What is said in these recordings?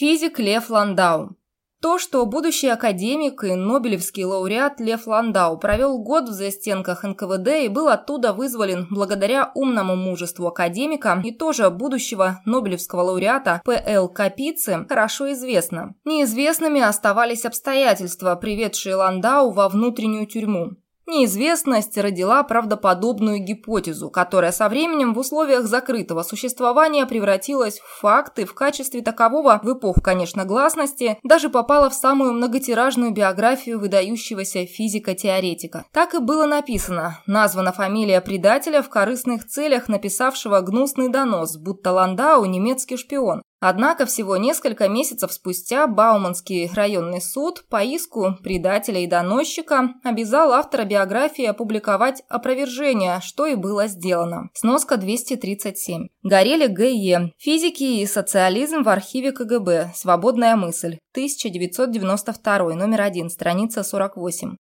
Физик Лев Ландау. То, что будущий академик и нобелевский лауреат Лев Ландау провел год в застенках НКВД и был оттуда вызволен благодаря умному мужеству академика и тоже будущего нобелевского лауреата П.Л. Капицы, хорошо известно. Неизвестными оставались обстоятельства, приведшие Ландау во внутреннюю тюрьму. Неизвестность родила правдоподобную гипотезу, которая со временем в условиях закрытого существования превратилась в факт и в качестве такового, в эпоху, конечно, гласности, даже попала в самую многотиражную биографию выдающегося физика-теоретика. Так и было написано. Названа фамилия предателя в корыстных целях, написавшего гнусный донос, будто Ландау – немецкий шпион. Однако всего несколько месяцев спустя Бауманский районный суд по иску предателя и доносчика обязал автора биографии опубликовать опровержение, что и было сделано. Сноска 237. Горели Г.Е. Физики и социализм в архиве КГБ. Свободная мысль. 1992. Номер 1. Страница 48.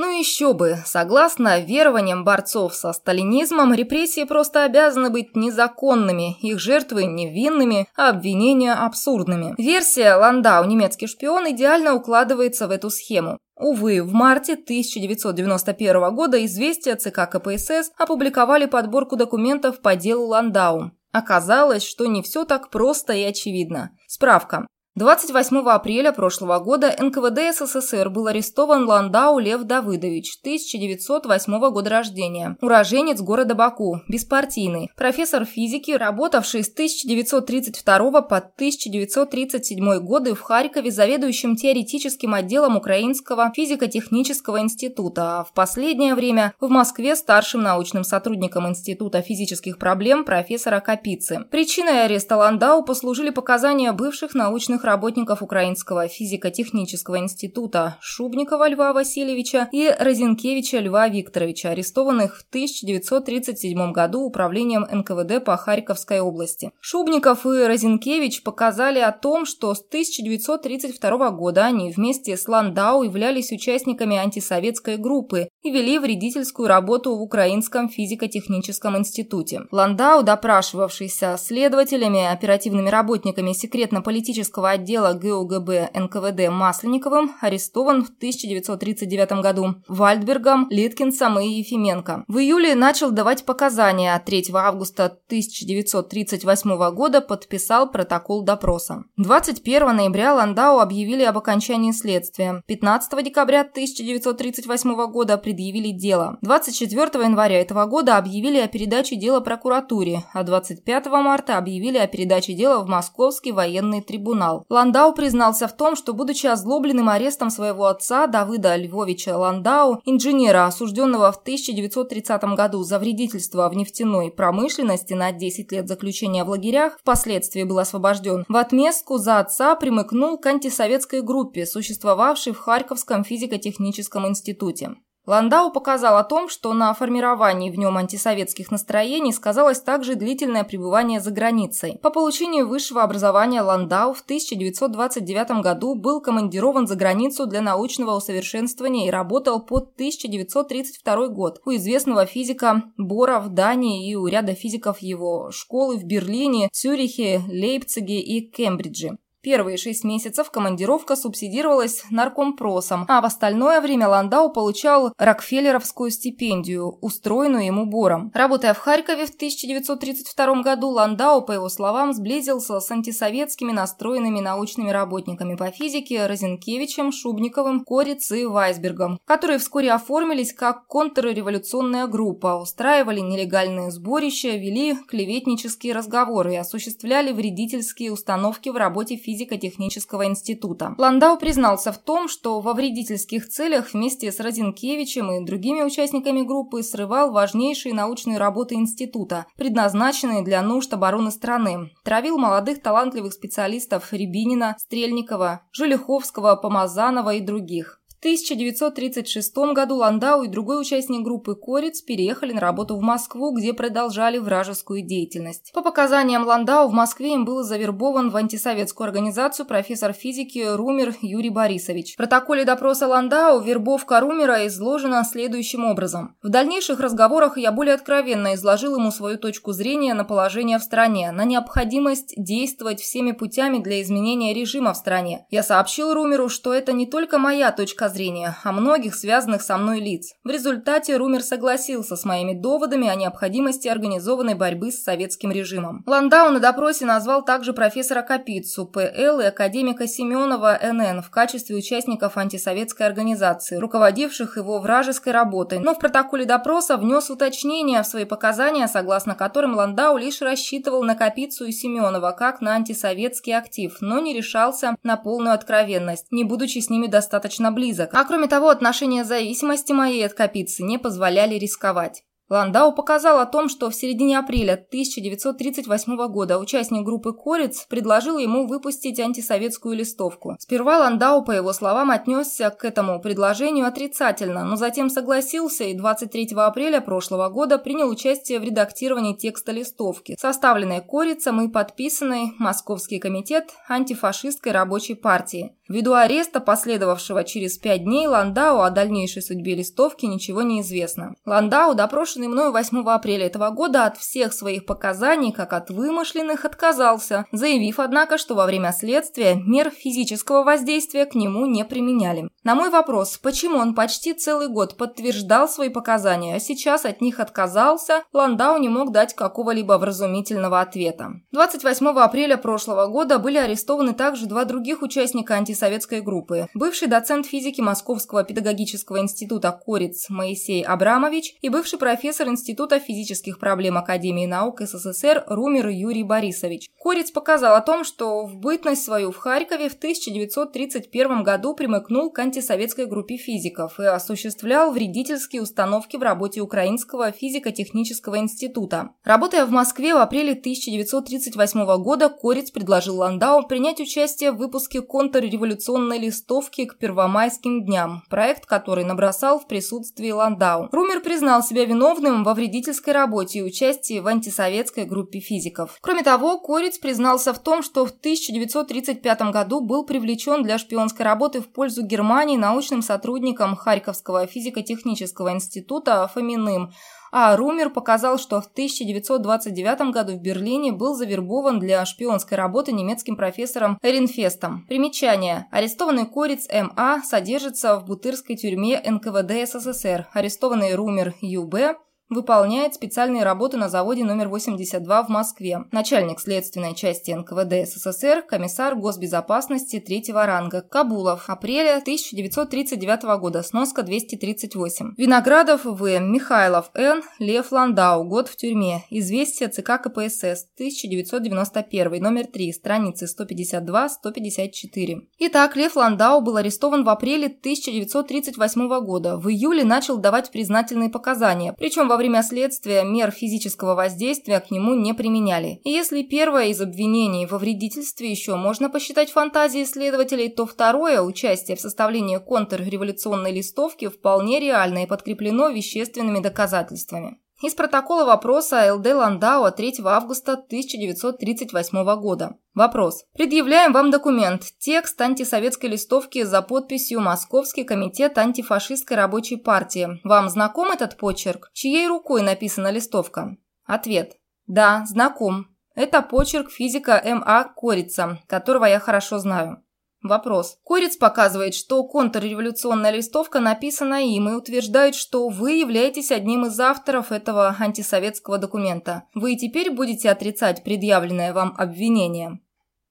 Ну еще бы, согласно верованиям борцов со сталинизмом, репрессии просто обязаны быть незаконными, их жертвы невинными, а обвинения абсурдными. Версия «Ландау. Немецкий шпион» идеально укладывается в эту схему. Увы, в марте 1991 года «Известия» ЦК КПСС опубликовали подборку документов по делу Ландау. Оказалось, что не все так просто и очевидно. Справка. 28 апреля прошлого года НКВД СССР был арестован Ландау Лев Давыдович, 1908 года рождения, уроженец города Баку, беспартийный, профессор физики, работавший с 1932 по 1937 годы в Харькове заведующим теоретическим отделом Украинского физико-технического института, а в последнее время в Москве старшим научным сотрудником Института физических проблем профессора Капицы. Причиной ареста Ландау послужили показания бывших научных работников Украинского физико-технического института Шубникова Льва Васильевича и Розенкевича Льва Викторовича, арестованных в 1937 году управлением НКВД по Харьковской области. Шубников и Розенкевич показали о том, что с 1932 года они вместе с Ландау являлись участниками антисоветской группы и вели вредительскую работу в Украинском физико-техническом институте. Ландау, допрашивавшийся следователями, оперативными работниками секретно-политического отдела ГУГБ НКВД Масленниковым арестован в 1939 году, Вальдбергом, Литкинсом и Ефименко. В июле начал давать показания, а 3 августа 1938 года подписал протокол допроса. 21 ноября Ландау объявили об окончании следствия. 15 декабря 1938 года предъявили дело. 24 января этого года объявили о передаче дела прокуратуре, а 25 марта объявили о передаче дела в Московский военный трибунал. Ландау признался в том, что, будучи озлобленным арестом своего отца Давыда Львовича Ландау, инженера, осужденного в 1930 году за вредительство в нефтяной промышленности на 10 лет заключения в лагерях, впоследствии был освобожден, в отместку за отца примыкнул к антисоветской группе, существовавшей в Харьковском физико-техническом институте. Ландау показал о том, что на формировании в нем антисоветских настроений сказалось также длительное пребывание за границей. По получению высшего образования Ландау в 1929 году был командирован за границу для научного усовершенствования и работал под 1932 год у известного физика Бора в Дании и у ряда физиков его школы в Берлине, Цюрихе, Лейпциге и Кембридже. Первые шесть месяцев командировка субсидировалась наркомпросом, а в остальное время Ландау получал Рокфеллеровскую стипендию, устроенную ему Бором. Работая в Харькове в 1932 году, Ландау, по его словам, сблизился с антисоветскими настроенными научными работниками по физике Розенкевичем, Шубниковым, Кориц и Вайсбергом, которые вскоре оформились как контрреволюционная группа, устраивали нелегальные сборища, вели клеветнические разговоры и осуществляли вредительские установки в работе физики физико-технического института. Ландау признался в том, что во вредительских целях вместе с Розенкевичем и другими участниками группы срывал важнейшие научные работы института, предназначенные для нужд обороны страны. Травил молодых талантливых специалистов Рябинина, Стрельникова, Желиховского, Помазанова и других. В 1936 году Ландау и другой участник группы Кориц переехали на работу в Москву, где продолжали вражескую деятельность. По показаниям Ландау, в Москве им был завербован в антисоветскую организацию профессор физики Румер Юрий Борисович. В протоколе допроса Ландау вербовка Румера изложена следующим образом. В дальнейших разговорах я более откровенно изложил ему свою точку зрения на положение в стране, на необходимость действовать всеми путями для изменения режима в стране. Я сообщил Румеру, что это не только моя точка зрения, а многих связанных со мной лиц. В результате Румер согласился с моими доводами о необходимости организованной борьбы с советским режимом. Ландау на допросе назвал также профессора Капицу, ПЛ и академика Семенова НН в качестве участников антисоветской организации, руководивших его вражеской работой, но в протоколе допроса внес уточнения в свои показания, согласно которым Ландау лишь рассчитывал на Капицу и Семенова как на антисоветский актив, но не решался на полную откровенность, не будучи с ними достаточно близок близок, а кроме того, отношения зависимости моей от Капицы не позволяли рисковать. Ландау показал о том, что в середине апреля 1938 года участник группы «Корец» предложил ему выпустить антисоветскую листовку. Сперва Ландау, по его словам, отнесся к этому предложению отрицательно, но затем согласился и 23 апреля прошлого года принял участие в редактировании текста листовки, составленной Корицем и подписанной Московский комитет антифашистской рабочей партии. Ввиду ареста, последовавшего через пять дней, Ландау о дальнейшей судьбе листовки ничего не известно. Ландау, допрошенный мною 8 апреля этого года, от всех своих показаний, как от вымышленных, отказался, заявив, однако, что во время следствия мер физического воздействия к нему не применяли. На мой вопрос, почему он почти целый год подтверждал свои показания, а сейчас от них отказался, Ландау не мог дать какого-либо вразумительного ответа. 28 апреля прошлого года были арестованы также два других участника антисоветского советской группы, бывший доцент физики Московского педагогического института Корец Моисей Абрамович и бывший профессор Института физических проблем Академии наук СССР Румер Юрий Борисович. Корец показал о том, что в бытность свою в Харькове в 1931 году примыкнул к антисоветской группе физиков и осуществлял вредительские установки в работе Украинского физико-технического института. Работая в Москве в апреле 1938 года, Корец предложил Ландау принять участие в выпуске контрреволюционного революционной листовки к первомайским дням, проект который набросал в присутствии Ландау. Румер признал себя виновным во вредительской работе и участии в антисоветской группе физиков. Кроме того, Корец признался в том, что в 1935 году был привлечен для шпионской работы в пользу Германии научным сотрудником Харьковского физико-технического института Фоминым, а Румер показал, что в 1929 году в Берлине был завербован для шпионской работы немецким профессором Эринфестом. Примечание. Арестованный Корец М.А. содержится в Бутырской тюрьме НКВД СССР. Арестованный Румер Ю.Б Выполняет специальные работы на заводе номер 82 в Москве. Начальник следственной части НКВД СССР, комиссар госбезопасности третьего ранга. Кабулов. Апреля 1939 года. Сноска 238. Виноградов В. Михайлов Н. Лев Ландау. Год в тюрьме. Известие ЦК КПСС. 1991. Номер 3. Страницы 152-154. Итак, Лев Ландау был арестован в апреле 1938 года. В июле начал давать признательные показания. Причем во время следствия мер физического воздействия к нему не применяли. И если первое из обвинений во вредительстве еще можно посчитать фантазией следователей, то второе, участие в составлении контрреволюционной листовки, вполне реально и подкреплено вещественными доказательствами. Из протокола вопроса ЛД Ландау 3 августа 1938 года. Вопрос. Предъявляем вам документ. Текст антисоветской листовки за подписью Московский комитет антифашистской рабочей партии. Вам знаком этот почерк? Чьей рукой написана листовка? Ответ. Да, знаком. Это почерк физика М.А. Корица, которого я хорошо знаю. Вопрос. Корец показывает, что контрреволюционная листовка написана им и утверждает, что вы являетесь одним из авторов этого антисоветского документа. Вы теперь будете отрицать предъявленное вам обвинение?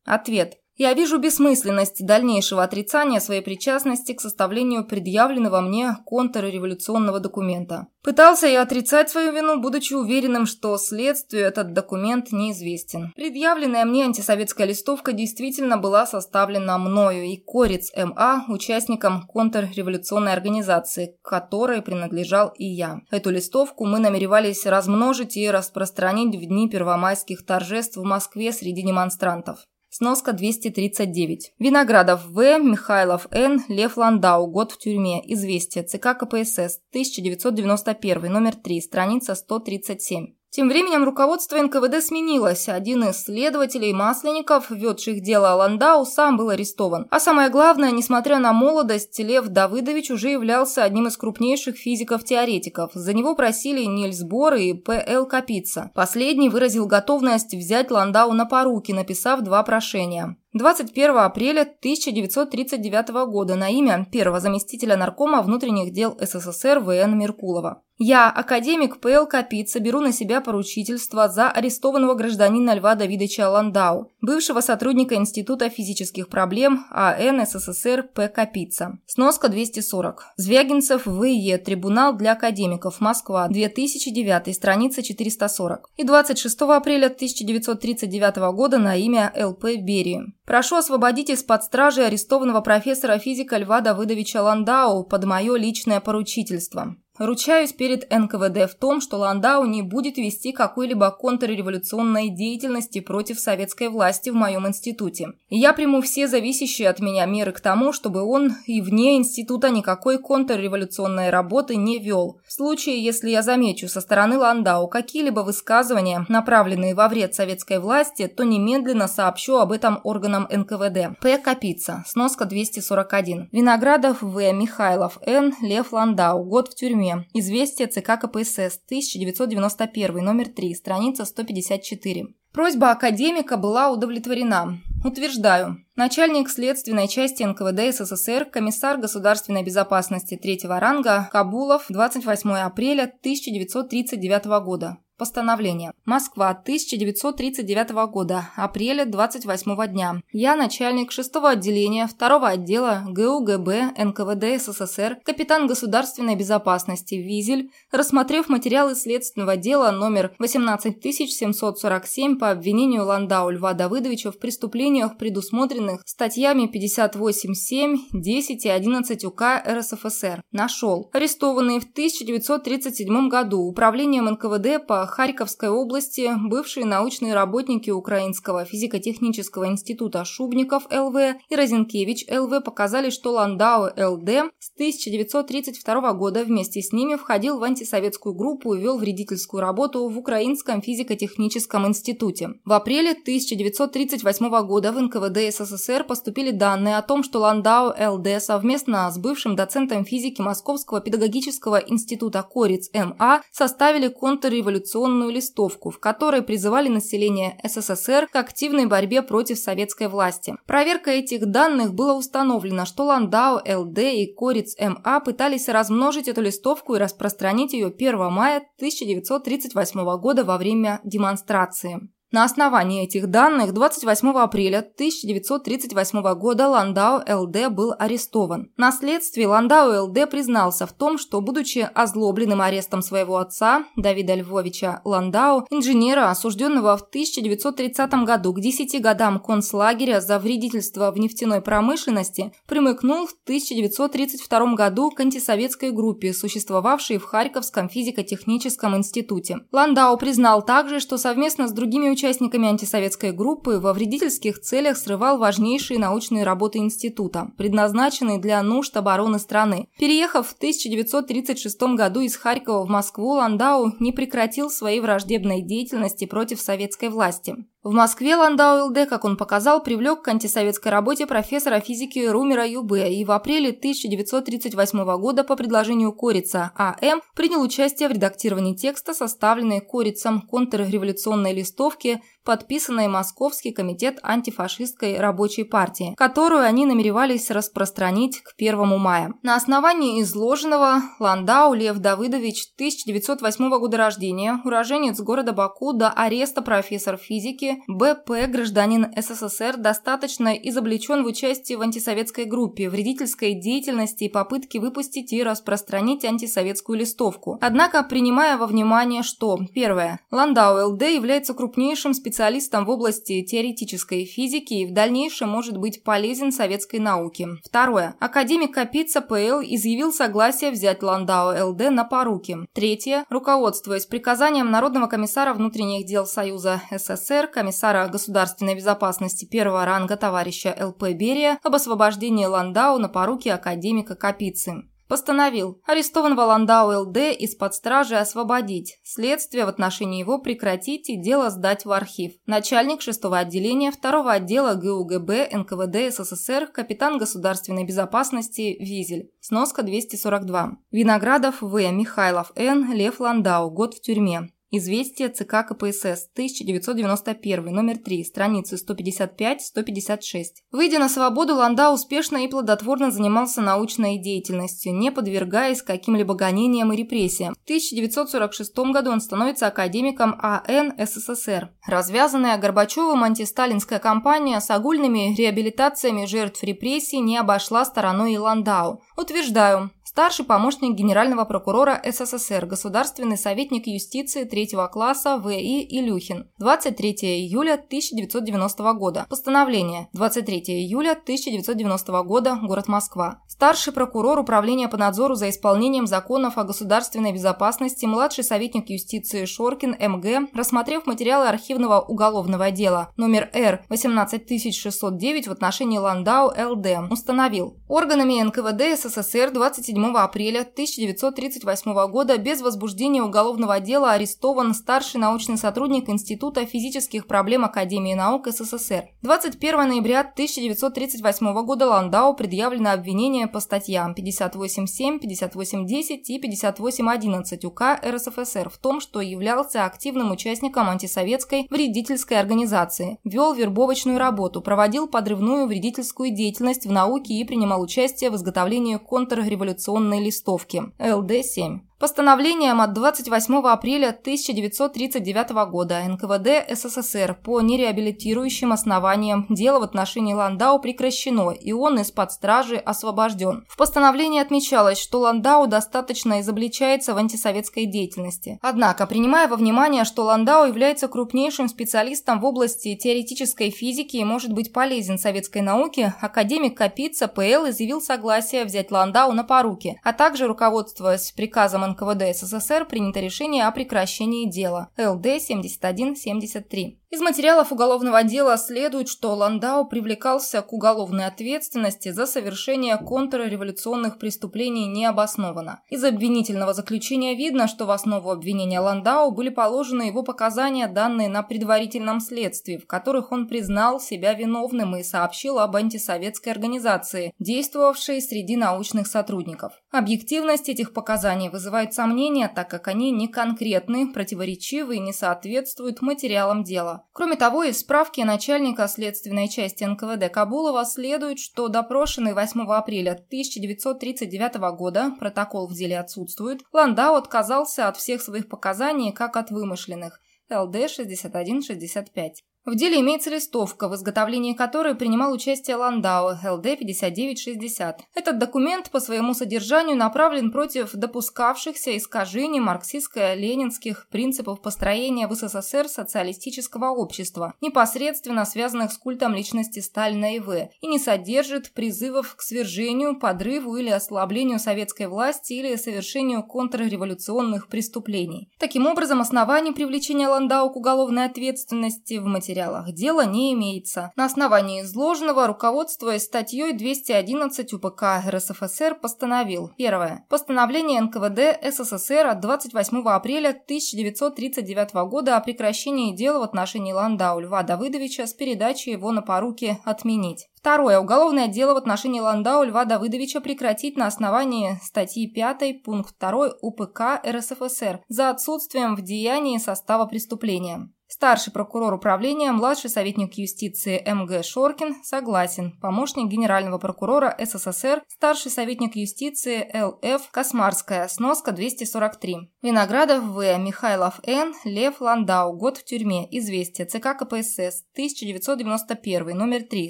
Ответ. Я вижу бессмысленность дальнейшего отрицания своей причастности к составлению предъявленного мне контрреволюционного документа. Пытался я отрицать свою вину, будучи уверенным, что следствию этот документ неизвестен. Предъявленная мне антисоветская листовка действительно была составлена мною и Корец М.А., участником контрреволюционной организации, к которой принадлежал и я. Эту листовку мы намеревались размножить и распространить в дни первомайских торжеств в Москве среди демонстрантов. Сноска 239. Виноградов В, Михайлов Н, Лев Ландау. Год в тюрьме. Известия ЦК КПСС. 1991. Номер 3. Страница 137. Тем временем руководство НКВД сменилось. Один из следователей Масленников, ведших дело Ландау, сам был арестован. А самое главное, несмотря на молодость, Лев Давыдович уже являлся одним из крупнейших физиков-теоретиков. За него просили Нильс Бор и П.Л. Капица. Последний выразил готовность взять Ландау на поруки, написав два прошения. 21 апреля 1939 года на имя первого заместителя наркома внутренних дел СССР В.Н. Меркулова. Я, академик П.Л. Капица, беру на себя поручительство за арестованного гражданина Льва Давидовича Ландау, бывшего сотрудника Института физических проблем АН СССР П. Капица. Сноска 240. Звягинцев В.Е. Трибунал для академиков. Москва. 2009. Страница 440. И 26 апреля 1939 года на имя Л.П. Берии. Прошу освободить из-под стражи арестованного профессора физика Льва Давыдовича Ландау под мое личное поручительство. Ручаюсь перед НКВД в том, что Ландау не будет вести какой-либо контрреволюционной деятельности против советской власти в моем институте. И я приму все зависящие от меня меры к тому, чтобы он и вне института никакой контрреволюционной работы не вел. В случае, если я замечу со стороны Ландау какие-либо высказывания, направленные во вред советской власти, то немедленно сообщу об этом органам НКВД. П. Капица. Сноска 241. Виноградов В. Михайлов Н. Лев Ландау. Год в тюрьме тюрьме. Известие ЦК КПСС, 1991, номер 3, страница 154. Просьба академика была удовлетворена. Утверждаю. Начальник следственной части НКВД СССР, комиссар государственной безопасности третьего ранга Кабулов, 28 апреля 1939 года. Постановление. Москва, 1939 года, апреля 28 дня. Я начальник 6 отделения 2 отдела ГУГБ НКВД СССР, капитан государственной безопасности Визель, рассмотрев материалы следственного дела номер 18747 по обвинению Ландау Льва Давыдовича в преступлениях, предусмотренных статьями 58.7, 10 и 11 УК РСФСР, нашел. Арестованные в 1937 году управлением НКВД по Харьковской области бывшие научные работники Украинского физико-технического института Шубников ЛВ и Розенкевич ЛВ показали, что Ландау ЛД с 1932 года вместе с ними входил в антисоветскую группу и вел вредительскую работу в Украинском физико-техническом институте. В апреле 1938 года в НКВД СССР поступили данные о том, что Ландау ЛД совместно с бывшим доцентом физики Московского педагогического института Кориц МА составили контрреволюционную информационную листовку, в которой призывали население СССР к активной борьбе против советской власти. Проверка этих данных было установлено, что Ландау, ЛД и Кориц МА пытались размножить эту листовку и распространить ее 1 мая 1938 года во время демонстрации. На основании этих данных 28 апреля 1938 года Ландау ЛД был арестован. На следствии Ландау ЛД признался в том, что, будучи озлобленным арестом своего отца, Давида Львовича Ландау, инженера, осужденного в 1930 году к 10 годам концлагеря за вредительство в нефтяной промышленности, примыкнул в 1932 году к антисоветской группе, существовавшей в Харьковском физико-техническом институте. Ландау признал также, что совместно с другими участниками антисоветской группы во вредительских целях срывал важнейшие научные работы института, предназначенные для нужд обороны страны. Переехав в 1936 году из Харькова в Москву, Ландау не прекратил своей враждебной деятельности против советской власти. В Москве Ландау ЛД, как он показал, привлек к антисоветской работе профессора физики Румера Юбе и в апреле 1938 года по предложению Корица А.М. принял участие в редактировании текста, составленной Корицем контрреволюционной листовки подписанной Московский комитет антифашистской рабочей партии, которую они намеревались распространить к 1 мая. На основании изложенного Ландау Лев Давыдович 1908 года рождения, уроженец города Баку до ареста профессор физики, БП гражданин СССР достаточно изобличен в участии в антисоветской группе, вредительской деятельности и попытке выпустить и распространить антисоветскую листовку. Однако, принимая во внимание, что, первое, Ландау ЛД является крупнейшим специалистом специалистом в области теоретической физики и в дальнейшем может быть полезен советской науке. Второе. Академик Капица ПЛ изъявил согласие взять Ландау ЛД на поруки. Третье. Руководствуясь приказанием Народного комиссара внутренних дел Союза СССР, комиссара государственной безопасности первого ранга товарища ЛП Берия об освобождении Ландау на поруки академика Капицы. Постановил арестованного Ландау ЛД из-под стражи освободить, следствие в отношении его прекратить и дело сдать в архив. Начальник 6-го отделения 2-го отдела ГУГБ НКВД СССР, капитан государственной безопасности Визель. Сноска 242. Виноградов В. Михайлов Н. Лев Ландау. Год в тюрьме. Известие ЦК КПСС, 1991, номер 3, страницы 155-156. Выйдя на свободу, Ланда успешно и плодотворно занимался научной деятельностью, не подвергаясь каким-либо гонениям и репрессиям. В 1946 году он становится академиком АН СССР. Развязанная Горбачевым антисталинская кампания с огульными реабилитациями жертв репрессий не обошла стороной и Ландау. Утверждаю, Старший помощник генерального прокурора СССР, государственный советник юстиции третьего класса В.И. Илюхин. 23 июля 1990 года. Постановление. 23 июля 1990 года. Город Москва. Старший прокурор Управления по надзору за исполнением законов о государственной безопасности, младший советник юстиции Шоркин М.Г., рассмотрев материалы архивного уголовного дела номер Р 18609 в отношении Ландау Л.Д., установил. Органами НКВД СССР 27 апреля 1938 года без возбуждения уголовного дела арестован старший научный сотрудник Института физических проблем Академии наук СССР. 21 ноября 1938 года Ландау предъявлено обвинение по статьям 58.7, 58.10 и 58.11 УК РСФСР в том, что являлся активным участником антисоветской вредительской организации, вел вербовочную работу, проводил подрывную вредительскую деятельность в науке и принимал участие в изготовлении контрреволюционных информационной листовки ЛД-7. Постановлением от 28 апреля 1939 года НКВД СССР по нереабилитирующим основаниям дело в отношении Ландау прекращено, и он из-под стражи освобожден. В постановлении отмечалось, что Ландау достаточно изобличается в антисоветской деятельности. Однако, принимая во внимание, что Ландау является крупнейшим специалистом в области теоретической физики и может быть полезен советской науке, академик Капица ПЛ изъявил согласие взять Ландау на поруки, а также, руководствуясь приказом НКВД СССР принято решение о прекращении дела ЛД 7173. Из материалов уголовного дела следует, что Ландау привлекался к уголовной ответственности за совершение контрреволюционных преступлений необоснованно. Из обвинительного заключения видно, что в основу обвинения Ландау были положены его показания, данные на предварительном следствии, в которых он признал себя виновным и сообщил об антисоветской организации, действовавшей среди научных сотрудников. Объективность этих показаний вызывает сомнения, так как они не конкретны, противоречивы и не соответствуют материалам дела. Кроме того, из справки начальника следственной части НКВД Кабулова следует, что допрошенный 8 апреля 1939 года, протокол в деле отсутствует, Ландау отказался от всех своих показаний как от вымышленных. ЛД 6165. В деле имеется листовка, в изготовлении которой принимал участие Ландау, ЛД 5960. Этот документ по своему содержанию направлен против допускавшихся искажений марксистско-ленинских принципов построения в СССР социалистического общества, непосредственно связанных с культом личности Сталина и В, и не содержит призывов к свержению, подрыву или ослаблению советской власти или совершению контрреволюционных преступлений. Таким образом, оснований привлечения Ландау к уголовной ответственности в материале материалах дела не имеется. На основании изложенного, руководствуясь статьей 211 УПК РСФСР, постановил. Первое. Постановление НКВД СССР от 28 апреля 1939 года о прекращении дела в отношении Ландау Льва Давыдовича с передачей его на поруки отменить. Второе. Уголовное дело в отношении Ландау Льва Давыдовича прекратить на основании статьи 5 пункт 2 УПК РСФСР за отсутствием в деянии состава преступления. Старший прокурор управления, младший советник юстиции МГ Шоркин согласен. Помощник генерального прокурора СССР, старший советник юстиции ЛФ Космарская, сноска 243. Виноградов В. Михайлов Н. Лев Ландау. Год в тюрьме. Известие. ЦК КПСС. 1991. Номер 3.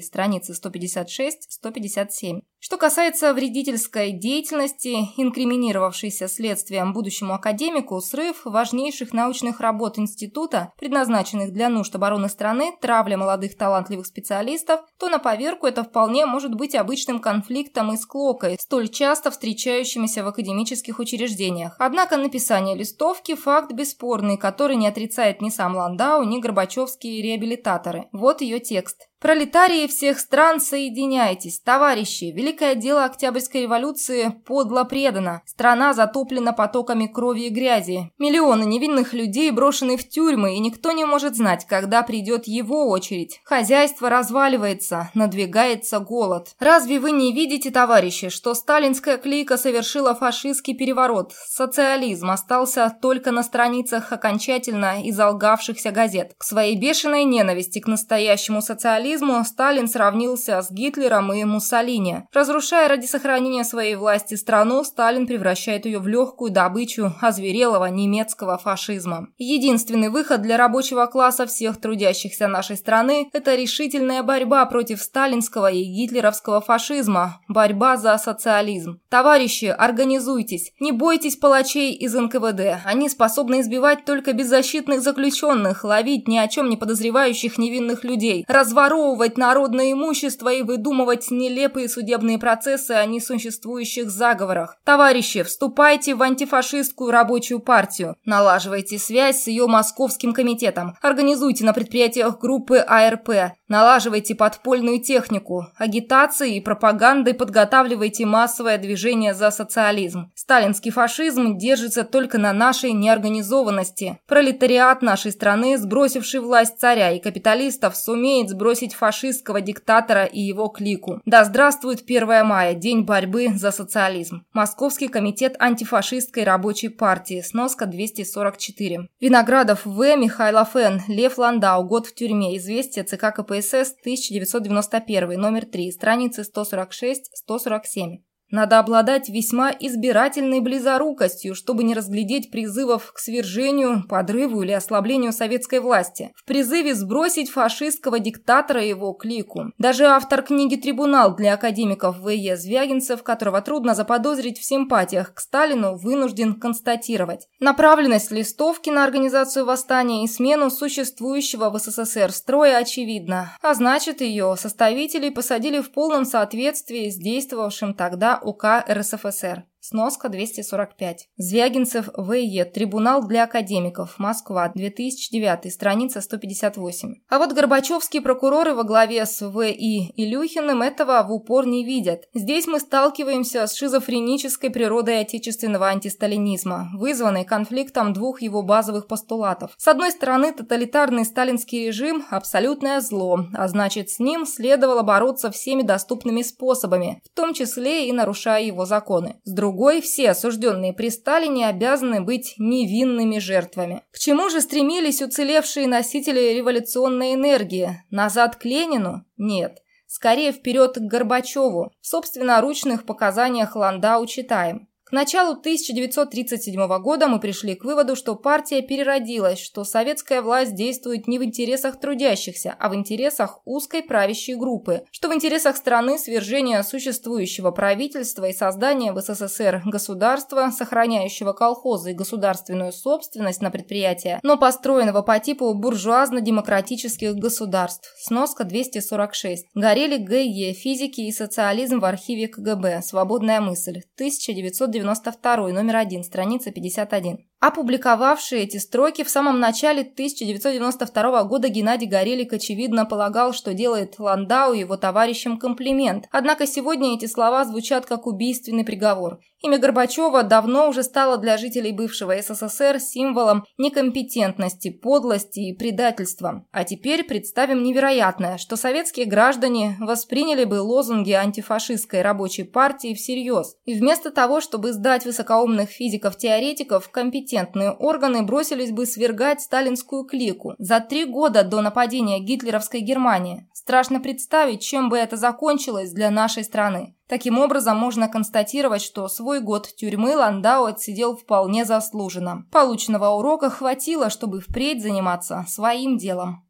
Страницы 156-157. Что касается вредительской деятельности, инкриминировавшейся следствием будущему академику, срыв важнейших научных работ института, предназначенных для нужд обороны страны, травля молодых талантливых специалистов, то на поверку это вполне может быть обычным конфликтом и склокой, столь часто встречающимися в академических учреждениях. Однако написание листовки – факт бесспорный, который не отрицает ни сам Ландау, ни горбачевские реабилитаторы. Вот ее текст. Пролетарии всех стран, соединяйтесь, товарищи! Великое дело Октябрьской революции подло предано. Страна затоплена потоками крови и грязи. Миллионы невинных людей брошены в тюрьмы, и никто не может знать, когда придет его очередь. Хозяйство разваливается, надвигается голод. Разве вы не видите, товарищи, что сталинская клейка совершила фашистский переворот? Социализм остался только на страницах окончательно изолгавшихся газет. К своей бешеной ненависти к настоящему социализму социализму Сталин сравнился с Гитлером и Муссолини. Разрушая ради сохранения своей власти страну, Сталин превращает ее в легкую добычу озверелого немецкого фашизма. Единственный выход для рабочего класса всех трудящихся нашей страны – это решительная борьба против сталинского и гитлеровского фашизма, борьба за социализм. Товарищи, организуйтесь, не бойтесь палачей из НКВД. Они способны избивать только беззащитных заключенных, ловить ни о чем не подозревающих невинных людей, разворовывать разворовывать народное имущество и выдумывать нелепые судебные процессы о несуществующих заговорах. Товарищи, вступайте в антифашистскую рабочую партию. Налаживайте связь с ее московским комитетом. Организуйте на предприятиях группы АРП. Налаживайте подпольную технику. Агитацией и пропагандой подготавливайте массовое движение за социализм. Сталинский фашизм держится только на нашей неорганизованности. Пролетариат нашей страны, сбросивший власть царя и капиталистов, сумеет сбросить сбросить фашистского диктатора и его клику. Да здравствует 1 мая, день борьбы за социализм. Московский комитет антифашистской рабочей партии, сноска 244. Виноградов В. Михайлов Н. Лев Ландау, год в тюрьме, известие ЦК КПСС, 1991, номер 3, страницы 146-147. Надо обладать весьма избирательной близорукостью, чтобы не разглядеть призывов к свержению, подрыву или ослаблению советской власти. В призыве сбросить фашистского диктатора и его клику. Даже автор книги «Трибунал» для академиков В.Е. Звягинцев, которого трудно заподозрить в симпатиях к Сталину, вынужден констатировать. Направленность листовки на организацию восстания и смену существующего в СССР строя очевидна, а значит ее составителей посадили в полном соответствии с действовавшим тогда УК РСФСР. Сноска 245. Звягинцев В.Е. Трибунал для академиков. Москва. 2009. Страница 158. А вот горбачевские прокуроры во главе с В.И. Илюхиным этого в упор не видят. Здесь мы сталкиваемся с шизофренической природой отечественного антисталинизма, вызванной конфликтом двух его базовых постулатов. С одной стороны, тоталитарный сталинский режим – абсолютное зло, а значит, с ним следовало бороться всеми доступными способами, в том числе и нарушая его законы. С другой другой все осужденные при Сталине обязаны быть невинными жертвами. К чему же стремились уцелевшие носители революционной энергии? Назад к Ленину? Нет. Скорее вперед к Горбачеву. В собственноручных показаниях Ландау читаем. К началу 1937 года мы пришли к выводу, что партия переродилась, что советская власть действует не в интересах трудящихся, а в интересах узкой правящей группы, что в интересах страны свержение существующего правительства и создание в СССР государства, сохраняющего колхозы и государственную собственность на предприятия, но построенного по типу буржуазно-демократических государств. Сноска 246. Горели ГЕ, физики и социализм в архиве КГБ. Свободная мысль. 1990 92, номер 1, страница 51. Опубликовавший эти строки в самом начале 1992 года Геннадий Горелик очевидно полагал, что делает Ландау его товарищам комплимент. Однако сегодня эти слова звучат как убийственный приговор. Имя Горбачева давно уже стало для жителей бывшего СССР символом некомпетентности, подлости и предательства. А теперь представим невероятное, что советские граждане восприняли бы лозунги антифашистской рабочей партии всерьез. И вместо того, чтобы сдать высокоумных физиков-теоретиков, компетентные органы бросились бы свергать сталинскую клику. За три года до нападения гитлеровской Германии Страшно представить, чем бы это закончилось для нашей страны. Таким образом, можно констатировать, что свой год тюрьмы Ландау отсидел вполне заслуженно. Полученного урока хватило, чтобы впредь заниматься своим делом.